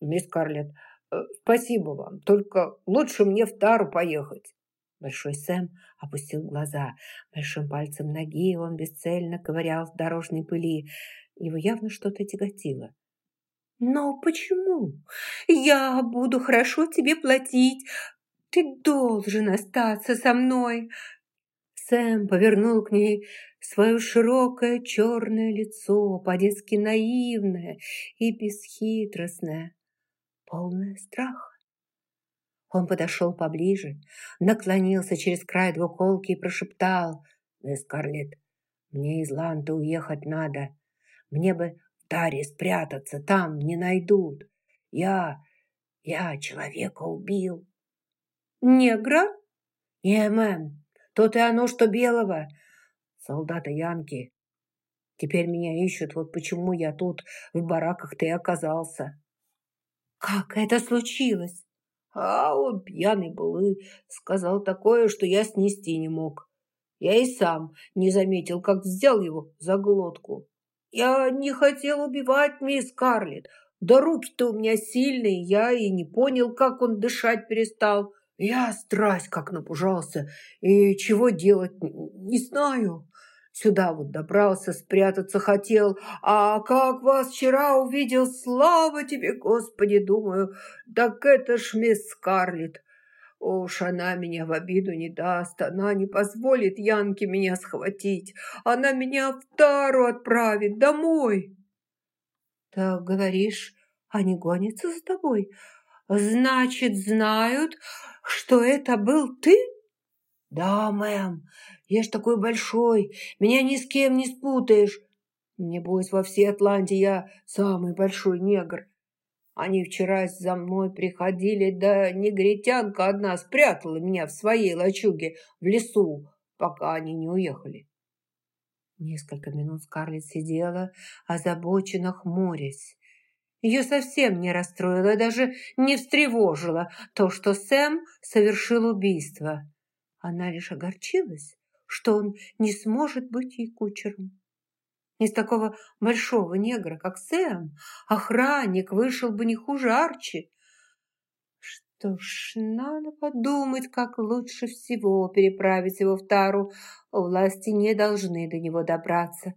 мисс Карлетт, э, спасибо вам, только лучше мне в Тару поехать». Большой Сэм опустил глаза. Большим пальцем ноги он бесцельно ковырял в дорожной пыли. Его явно что-то тяготило. «Но почему? Я буду хорошо тебе платить. Ты должен остаться со мной!» Сэм повернул к ней свое широкое черное лицо, по-детски наивное и бесхитростное, полное страха. Он подошел поближе, наклонился через край двуколки и прошептал. «Мисс Скарлетт, мне из Ланта уехать надо. Мне бы в Таре спрятаться, там не найдут. Я... я человека убил». «Негра?» «Не, мэм, тут и оно, что белого. Солдата Янки. Теперь меня ищут, вот почему я тут в бараках ты оказался». «Как это случилось?» А он пьяный был и сказал такое, что я снести не мог. Я и сам не заметил, как взял его за глотку. Я не хотел убивать мисс Карлетт. Да руки-то у меня сильные, я и не понял, как он дышать перестал. Я страсть как напужался, и чего делать не знаю. Сюда вот добрался, спрятаться хотел. А как вас вчера увидел, слава тебе, Господи, думаю, так это ж мисс Скарлетт. Уж она меня в обиду не даст, она не позволит Янке меня схватить. Она меня в тару отправит домой. Так говоришь, они гонятся за тобой? Значит, знают, что это был ты? Да, мэм, я ж такой большой, меня ни с кем не спутаешь. Небось, во всей Атланте я самый большой негр. Они вчера за мной приходили, да негритянка одна спрятала меня в своей лачуге в лесу, пока они не уехали. Несколько минут Скарлетт сидела, озабоченно хмурясь. Ее совсем не расстроило, даже не встревожило то, что Сэм совершил убийство. Она лишь огорчилась, что он не сможет быть ей кучером. Из такого большого негра, как Сэм, охранник вышел бы не хуже Арчи. Что ж, надо подумать, как лучше всего переправить его в Тару. Власти не должны до него добраться.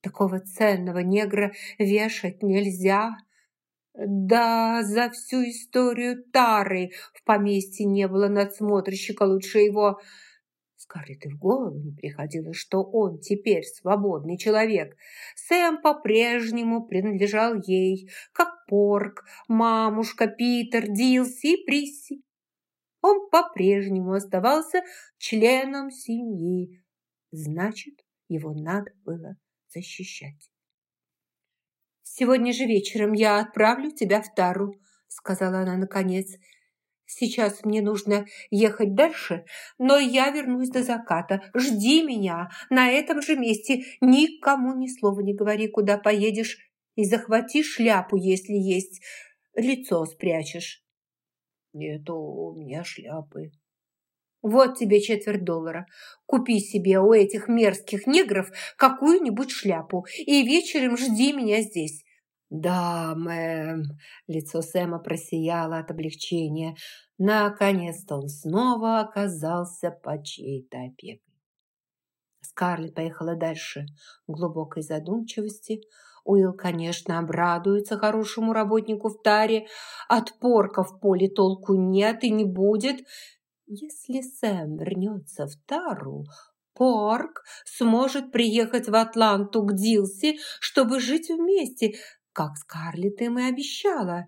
Такого ценного негра вешать нельзя. Да, за всю историю Тары в поместье не было надсмотрщика лучше его. Скарлетт и в голову не приходило, что он теперь свободный человек. Сэм по-прежнему принадлежал ей, как Порк, мамушка, Питер, Дилси и Присси. Он по-прежнему оставался членом семьи. Значит, его надо было защищать. «Сегодня же вечером я отправлю тебя в Тару», сказала она наконец. Сейчас мне нужно ехать дальше, но я вернусь до заката. Жди меня на этом же месте. Никому ни слова не говори, куда поедешь. И захвати шляпу, если есть. Лицо спрячешь. Нет у меня шляпы. Вот тебе четверть доллара. Купи себе у этих мерзких негров какую-нибудь шляпу и вечером жди меня здесь. «Да, мэм!» Лицо Сэма просияло от облегчения. Наконец-то он снова оказался под чьей-то опекой. Скарлетт поехала дальше в глубокой задумчивости. Уилл, конечно, обрадуется хорошему работнику в таре. От порка в поле толку нет и не будет. Если Сэм вернется в тару, Порк сможет приехать в Атланту к Дилси, чтобы жить вместе – как Скарлетт им и обещала.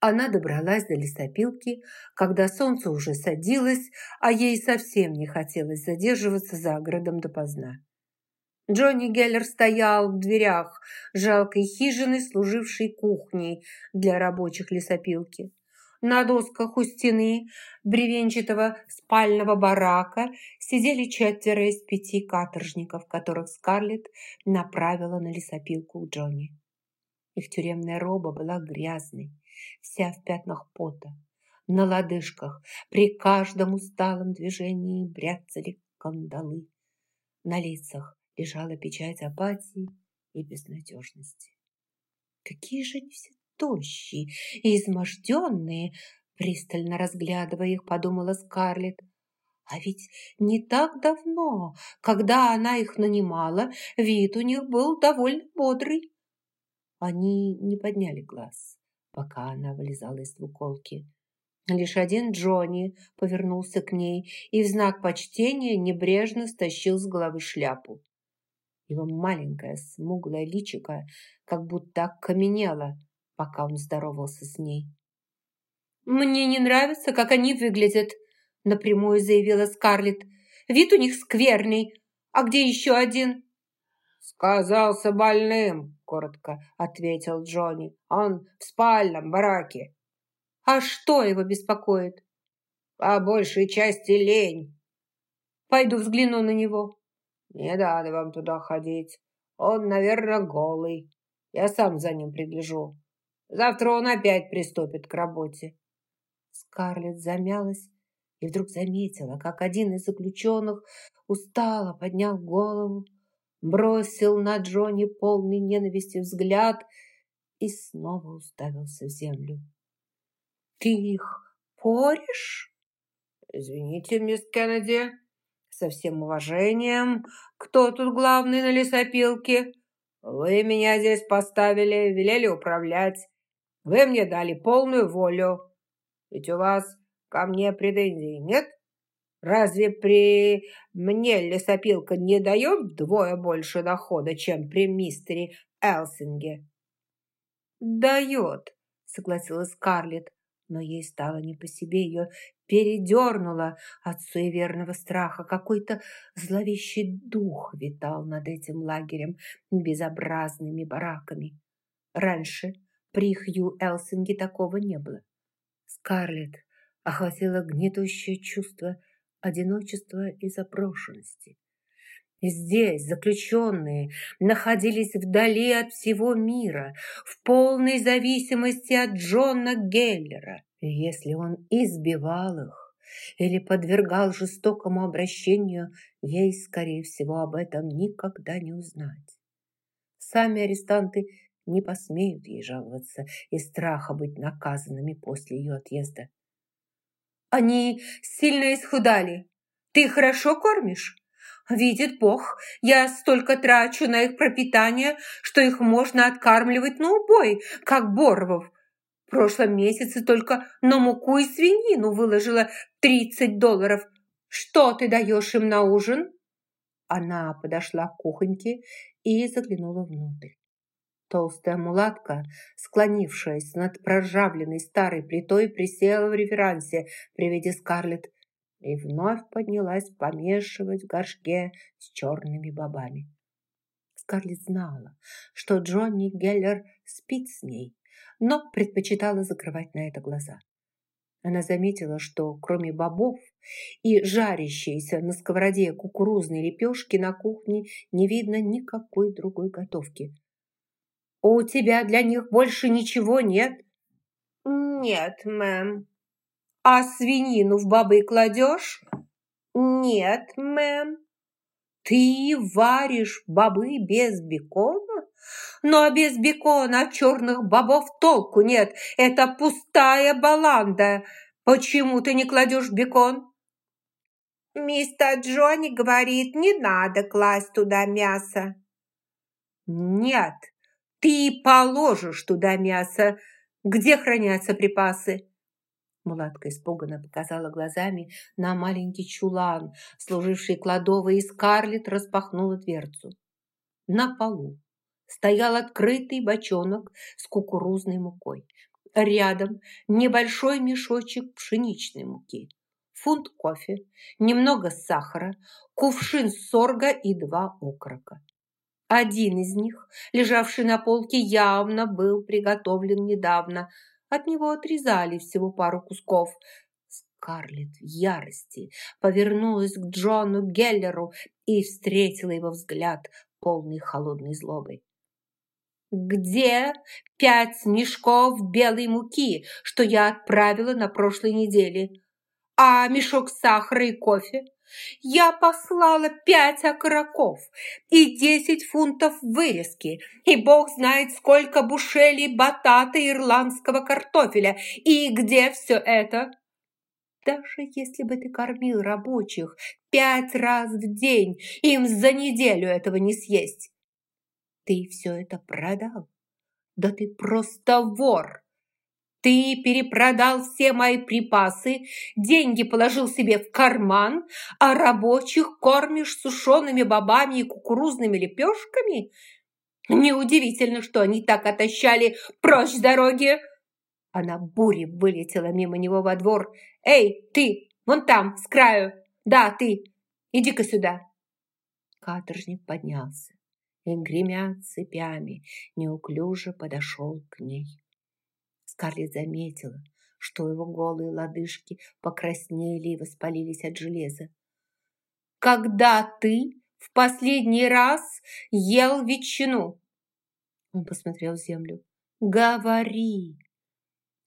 Она добралась до лесопилки, когда солнце уже садилось, а ей совсем не хотелось задерживаться за оградом допоздна. Джонни Геллер стоял в дверях жалкой хижины, служившей кухней для рабочих лесопилки. На досках у стены бревенчатого спального барака сидели четверо из пяти каторжников, которых Скарлетт направила на лесопилку к Джонни. Их тюремная роба была грязной, вся в пятнах пота. На лодыжках при каждом усталом движении бряцали кандалы. На лицах лежала печать апатии и безнадежности. Какие же они все тощие и изможденные, пристально разглядывая их, подумала Скарлетт. А ведь не так давно, когда она их нанимала, вид у них был довольно бодрый. Они не подняли глаз, пока она вылезала из двуколки. Лишь один Джонни повернулся к ней и в знак почтения небрежно стащил с головы шляпу. Его маленькое смуглое личико как будто окаменело, пока он здоровался с ней. «Мне не нравится, как они выглядят», – напрямую заявила Скарлетт. «Вид у них скверный. А где еще один?» «Сказался больным», – коротко ответил Джонни. «Он в спальном бараке». «А что его беспокоит?» «По большей части лень». «Пойду взгляну на него». «Не надо вам туда ходить. Он, наверное, голый. Я сам за ним пригляжу. Завтра он опять приступит к работе». Скарлетт замялась и вдруг заметила, как один из заключенных устало поднял голову, бросил на Джонни полный ненависти взгляд и снова уставился в землю. «Ты их поришь?» «Извините, мисс Кеннеди, со всем уважением, кто тут главный на лесопилке? Вы меня здесь поставили, велели управлять. Вы мне дали полную волю. Ведь у вас ко мне претензий нет? Разве при мне лесопилка не дает вдвое больше дохода, чем при мистере Элсинге?» «Дает», — согласилась Скарлетт, но ей стало не по себе, ее передернуло от суеверного страха. Какой-то зловещий дух витал над этим лагерем безобразными бараками. Раньше при Хью Элсинге такого не было. Скарлетт охватило гнетущее чувство одиночества и заброшенности. Здесь заключенные находились вдали от всего мира, в полной зависимости от Джона Геллера. И если он избивал их или подвергал жестокому обращению, ей, скорее всего, об этом никогда не узнать. Сами арестанты не посмеют ей жаловаться из страха быть наказанными после ее отъезда. «Они сильно исхудали. Ты хорошо кормишь?» Видит Бог, я столько трачу на их пропитание, что их можно откармливать на убой, как Боровов. В прошлом месяце только на муку и свинину выложила 30 долларов. Что ты даешь им на ужин?» Она подошла к кухоньке и заглянула внутрь. Толстая мулатка, склонившаяся над проржавленной старой плитой, присела в реверансе при виде Скарлетт и вновь поднялась помешивать в горшке с черными бобами. Скарлетт знала, что Джонни Геллер спит с ней, но предпочитала закрывать на это глаза. Она заметила, что кроме бобов и жарящейся на сковороде кукурузной лепешки на кухне не видно никакой другой готовки. «У тебя для них больше ничего нет?» «Нет, мэм», «А свинину в бобы кладешь?» «Нет, мэм». «Ты варишь бобы без бекона?» «Но без бекона от черных бобов толку нет. Это пустая баланда. Почему ты не кладешь бекон?» «Мистер Джонни говорит, не надо класть туда мясо». «Нет, ты положишь туда мясо. Где хранятся припасы?» Мулатка испуганно показала глазами на маленький чулан, служивший кладовой, и Скарлетт распахнула дверцу. На полу стоял открытый бочонок с кукурузной мукой. Рядом небольшой мешочек пшеничной муки, фунт кофе, немного сахара, кувшин сорга и два окрока. Один из них, лежавший на полке, явно был приготовлен недавно – от него отрезали всего пару кусков. Скарлетт в ярости повернулась к Джону Геллеру и встретила его взгляд, полный холодной злобы. «Где пять мешков белой муки, что я отправила на прошлой неделе? А мешок сахара и кофе? Я послала пять окороков и десять фунтов вырезки, и бог знает, сколько бушелей батата ирландского картофеля. И где все это? Даже если бы ты кормил рабочих пять раз в день, им за неделю этого не съесть. Ты все это продал. Да ты просто вор. Ты перепродал все мои припасы, деньги положил себе в карман, а рабочих кормишь сушеными бобами и кукурузными лепешками? Неудивительно, что они так отощали прочь с дороги. Она бурей вылетела мимо него во двор. «Эй, ты, вон там, с краю! Да, ты, иди-ка сюда!» Каторжник поднялся и, гремя цепями, неуклюже подошел к ней. Скарлетт заметила, что его голые лодыжки покраснели и воспалились от железа. «Когда ты в последний раз ел ветчину?» Он посмотрел в землю. «Говори!»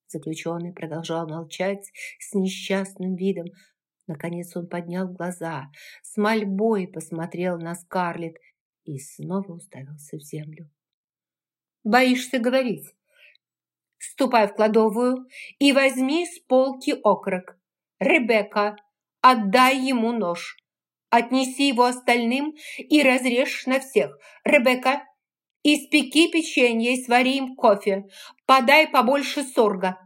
Заключенный продолжал молчать с несчастным видом. Наконец он поднял глаза, с мольбой посмотрел на Скарлетт и снова уставился в землю. «Боишься говорить?» Ступай в кладовую и возьми с полки окорок. Ребекка, отдай ему нож. Отнеси его остальным и разрежь на всех. Ребекка, испеки печенье и свари им кофе. Подай побольше сорга.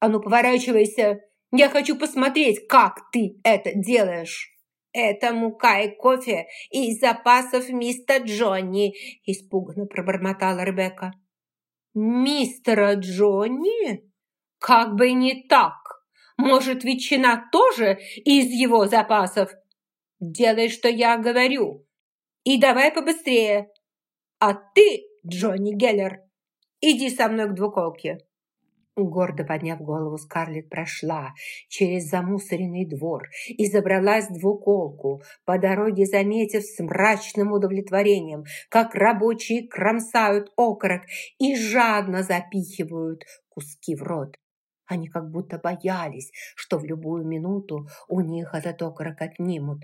А ну, поворачивайся. Я хочу посмотреть, как ты это делаешь. «Это мука и кофе из запасов мистера Джонни», испуганно пробормотала Ребекка. «Мистера Джонни? Как бы не так! Может, ветчина тоже из его запасов? Делай, что я говорю, и давай побыстрее. А ты, Джонни Геллер, иди со мной к двуколке». Гордо подняв голову, Скарлетт прошла через замусоренный двор и забралась в двуколку, по дороге заметив с мрачным удовлетворением, как рабочие кромсают окорок и жадно запихивают куски в рот. Они как будто боялись, что в любую минуту у них этот окорок отнимут.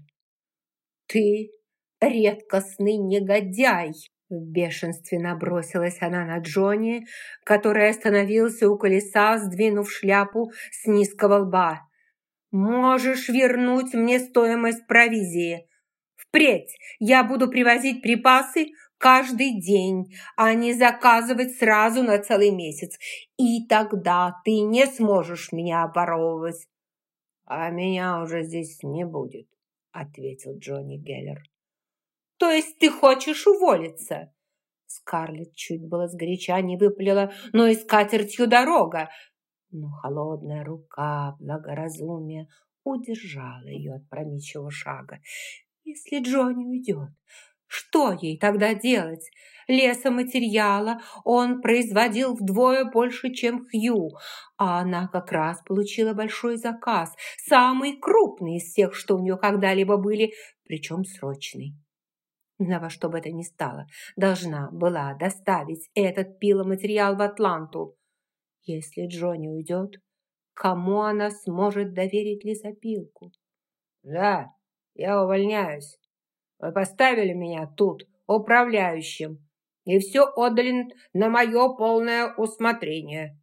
«Ты редкостный негодяй!» В бешенстве набросилась она на Джонни, который остановился у колеса, сдвинув шляпу с низкого лба. «Можешь вернуть мне стоимость провизии. Впредь я буду привозить припасы каждый день, а не заказывать сразу на целый месяц. И тогда ты не сможешь меня оборовывать». «А меня уже здесь не будет», — ответил Джонни Геллер. То есть ты хочешь уволиться?» Скарлетт чуть было сгоряча не выпалила, но и катертью дорога. Но холодная рука благоразумия удержала ее от промечивого шага. «Если Джонни уйдет, что ей тогда делать? Лесоматериала он производил вдвое больше, чем Хью, а она как раз получила большой заказ, самый крупный из всех, что у нее когда-либо были, причем срочный. Она во что бы это ни стало, должна была доставить этот пиломатериал в Атланту. Если Джонни уйдет, кому она сможет доверить лесопилку? Да, я увольняюсь. Вы поставили меня тут управляющим и все отдали на мое полное усмотрение.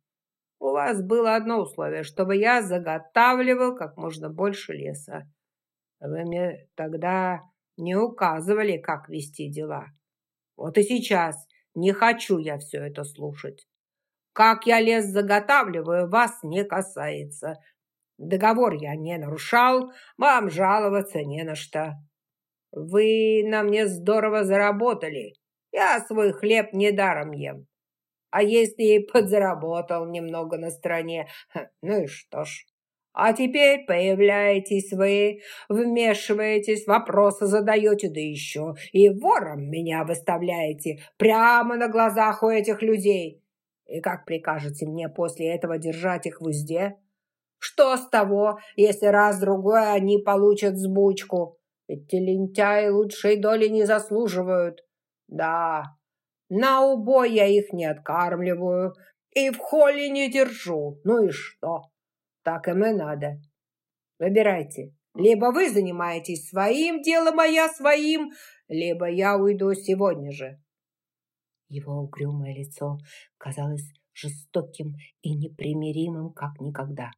У вас было одно условие, чтобы я заготавливал как можно больше леса. Вы мне тогда не указывали, как вести дела. Вот и сейчас не хочу я все это слушать. Как я лес заготавливаю, вас не касается. Договор я не нарушал, вам жаловаться не на что. Вы на мне здорово заработали. Я свой хлеб недаром ем. А если и подзаработал немного на стороне, ну и что ж, а теперь появляетесь вы, вмешиваетесь, вопросы задаете, да еще и вором меня выставляете прямо на глазах у этих людей. И как прикажете мне после этого держать их в узде? Что с того, если раз-другой они получат сбучку? Те лентяи лучшей доли не заслуживают. Да, на убой я их не откармливаю и в холле не держу. Ну и что? Так им и надо. Выбирайте, Либо вы занимаетесь своим делом, а я своим, либо я уйду сегодня же». Его угрюмое лицо казалось жестоким и непримиримым, как никогда.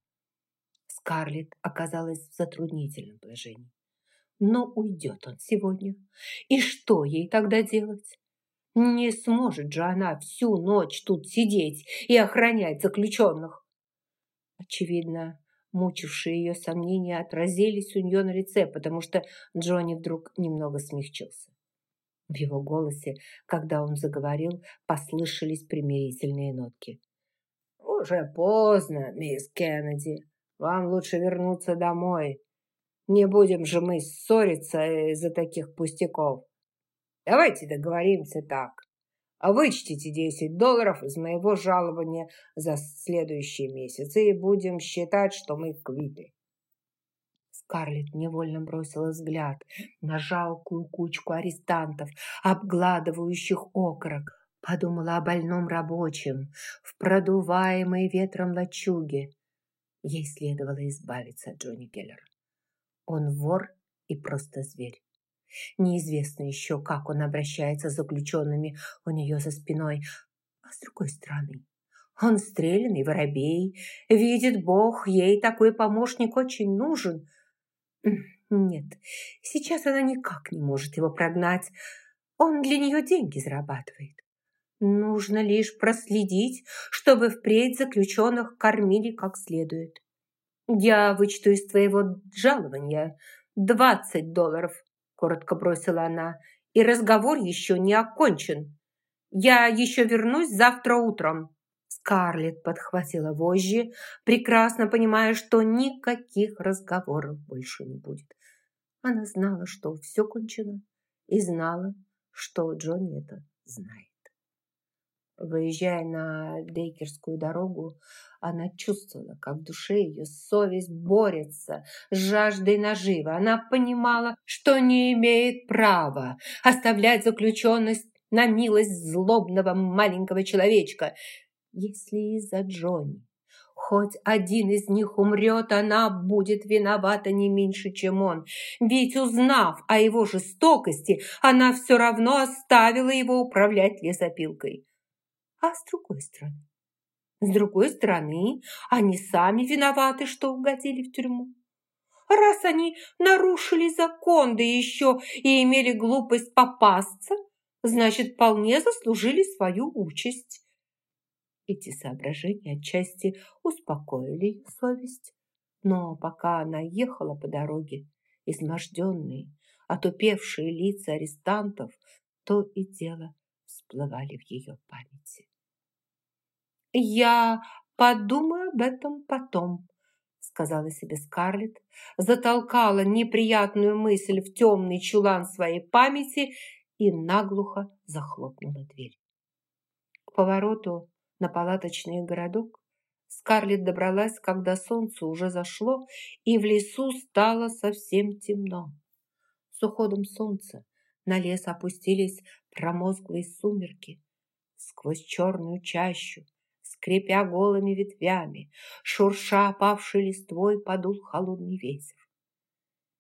Скарлетт оказалась в затруднительном положении. Но уйдет он сегодня. И что ей тогда делать? Не сможет же она всю ночь тут сидеть и охранять заключенных. Очевидно, мучившие ее сомнения отразились у нее на лице, потому что Джонни вдруг немного смягчился. В его голосе, когда он заговорил, послышались примирительные нотки. «Уже поздно, мисс Кеннеди. Вам лучше вернуться домой. Не будем же мы ссориться из-за таких пустяков. Давайте договоримся так. А вычтите 10 долларов из моего жалования за следующие месяцы и будем считать, что мы квиты. Скарлетт невольно бросила взгляд на жалкую кучку арестантов, обгладывающих окорок. Подумала о больном рабочем в продуваемой ветром лачуге. Ей следовало избавиться от Джонни Келлера. Он вор и просто зверь. Неизвестно еще, как он обращается с заключенными у нее за спиной. А с другой стороны, он стрелянный воробей. Видит Бог, ей такой помощник очень нужен – нет, сейчас она никак не может его прогнать. Он для нее деньги зарабатывает. Нужно лишь проследить, чтобы впредь заключенных кормили как следует. Я вычту из твоего жалования двадцать долларов, коротко бросила она, и разговор еще не окончен. Я еще вернусь завтра утром. Скарлетт подхватила вожжи, прекрасно понимая, что никаких разговоров больше не будет. Она знала, что все кончено, и знала, что Джонни это знает. Выезжая на Дейкерскую дорогу, она чувствовала, как в душе ее совесть борется с жаждой наживы. Она понимала, что не имеет права оставлять заключенность на милость злобного маленького человечка – если из-за Джонни хоть один из них умрет, она будет виновата не меньше, чем он. Ведь, узнав о его жестокости, она все равно оставила его управлять лесопилкой. А с другой стороны? С другой стороны, они сами виноваты, что угодили в тюрьму. Раз они нарушили закон, да еще и имели глупость попасться, значит, вполне заслужили свою участь. Эти соображения отчасти успокоили ее совесть. Но пока она ехала по дороге, изможденные, отупевшие лица арестантов то и дело всплывали в ее памяти. «Я подумаю об этом потом», сказала себе Скарлетт, затолкала неприятную мысль в темный чулан своей памяти и наглухо захлопнула дверь. К повороту на палаточный городок, Скарлетт добралась, когда солнце уже зашло, и в лесу стало совсем темно. С уходом солнца на лес опустились промозглые сумерки. Сквозь черную чащу, скрипя голыми ветвями, шурша опавшей листвой, подул холодный ветер.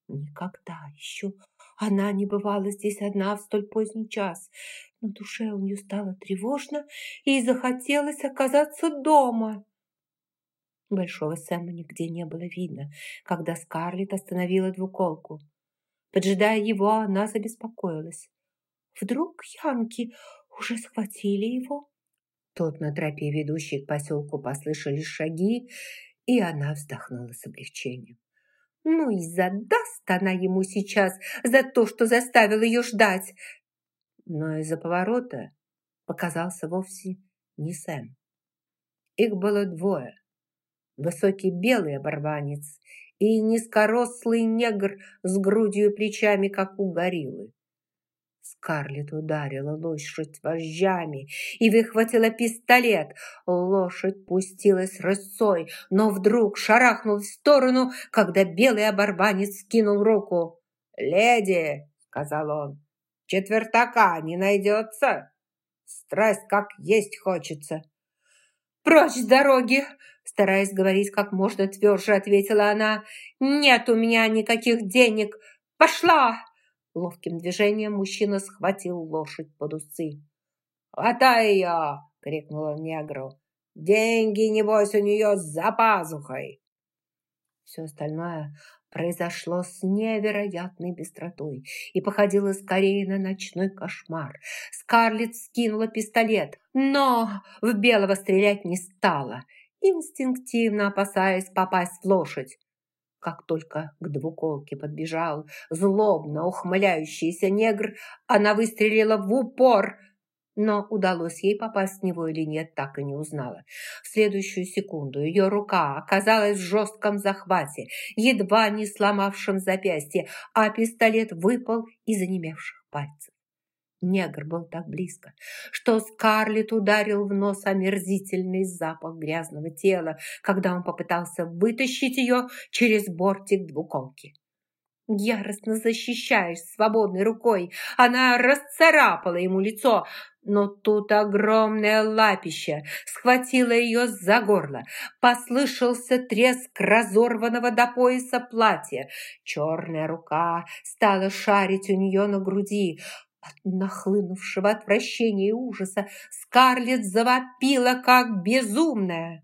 Никогда еще она не бывала здесь одна в столь поздний час. На душе у нее стало тревожно и захотелось оказаться дома. Большого Сэма нигде не было видно, когда Скарлетт остановила двуколку. Поджидая его, она забеспокоилась. Вдруг янки уже схватили его? Тут на тропе, ведущей к поселку, послышались шаги, и она вздохнула с облегчением. Ну и задаст она ему сейчас за то, что заставил ее ждать. Но из-за поворота показался вовсе не Сэм. Их было двое. Высокий белый оборванец и низкорослый негр с грудью и плечами, как у гориллы. Скарлетт ударила лошадь вожжами и выхватила пистолет. Лошадь пустилась рысцой, но вдруг шарахнулась в сторону, когда белый оборванец скинул руку. «Леди!» — сказал он. «Четвертака не найдется? Страсть как есть хочется!» «Прочь с дороги!» Стараясь говорить как можно тверже, ответила она. «Нет у меня никаких денег! Пошла!» Ловким движением мужчина схватил лошадь под усы. «Хватай ее!» — крикнула негру. «Деньги, небось, у нее за пазухой!» Все остальное произошло с невероятной быстротой и походило скорее на ночной кошмар. Скарлетт скинула пистолет, но в Белого стрелять не стала, инстинктивно опасаясь попасть в лошадь. Как только к двуколке подбежал злобно ухмыляющийся негр, она выстрелила в упор – но удалось ей попасть в него или нет, так и не узнала. В следующую секунду ее рука оказалась в жестком захвате, едва не сломавшем запястье, а пистолет выпал из онемевших пальцев. Негр был так близко, что Скарлетт ударил в нос омерзительный запах грязного тела, когда он попытался вытащить ее через бортик двуколки. Яростно защищаясь свободной рукой, она расцарапала ему лицо, но тут огромное лапище схватило ее за горло. Послышался треск разорванного до пояса платья. Черная рука стала шарить у нее на груди. От нахлынувшего отвращения и ужаса Скарлетт завопила, как безумная.